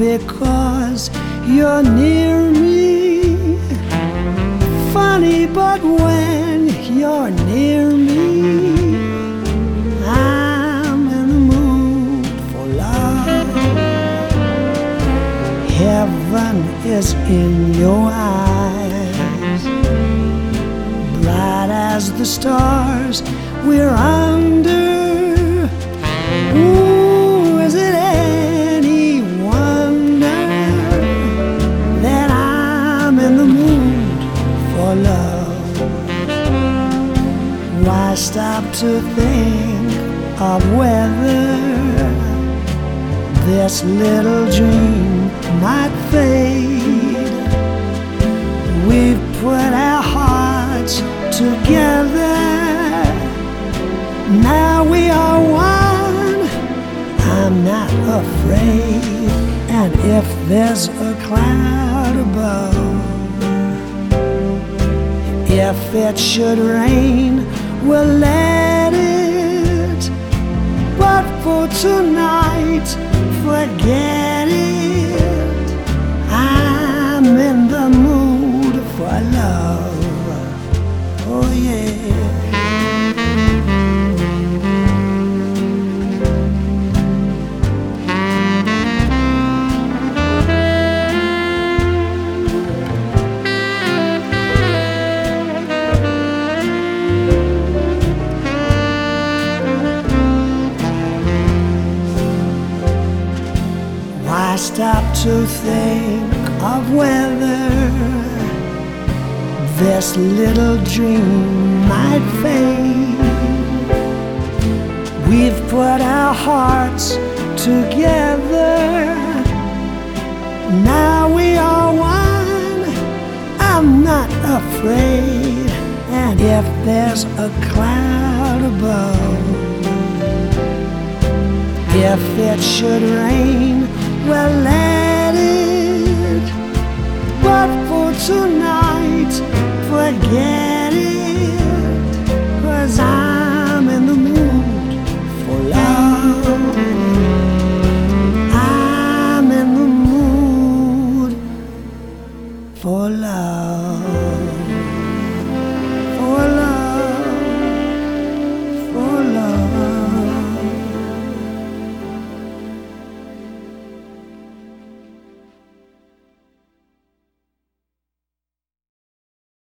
because you're near me. Funny, but when you're near me, Heaven in your eyes, bright as the stars we're under. Ooh, is it any wonder that I'm in the mood for love? Why stop to think of whether this little dream might fade? Afraid. And if there's a cloud above, if it should rain, we'll let it. But for tonight, forget stop to think of whether this little dream might fade? We've put our hearts together. Now we are one. I'm not afraid. And if there's a cloud above, if it should rain, well, let it. But for tonight, forget it. Cause I'm in the mood for love. I'm in the mood for love.